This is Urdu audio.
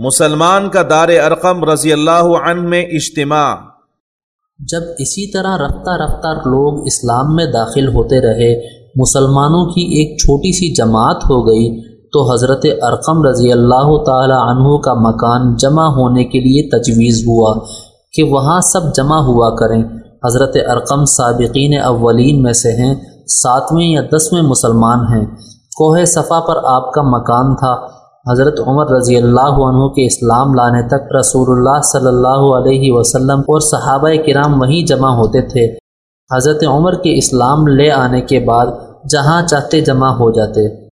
مسلمان کا دار ارقم رضی اللہ عنہ میں اجتماع۔ جب اسی طرح رفتہ رفتہ لوگ اسلام میں داخل ہوتے رہے، مسلمانوں کی ایک چھوٹی سی جماعت ہو گئی، تو حضرت ارقم رضی اللہ تعالی عنہ کا مکان جمع ہونے کے لیے تجویز ہوا کہ وہاں سب جمع ہوا کریں۔ حضرت ارقم سابقین اولین میں سے ہیں، ساتویں یا دسویں مسلمان ہیں۔ کوہ صفا پر آپ کا مکان تھا۔ حضرت عمر رضی اللہ عنہ کے اسلام لانے تک رسول اللہ صلی اللہ علیہ وسلم اور صحابہ کرام وہیں جمع ہوتے تھے۔ حضرت عمر کے اسلام لے آنے کے بعد جہاں چاہتے جمع ہو جاتے۔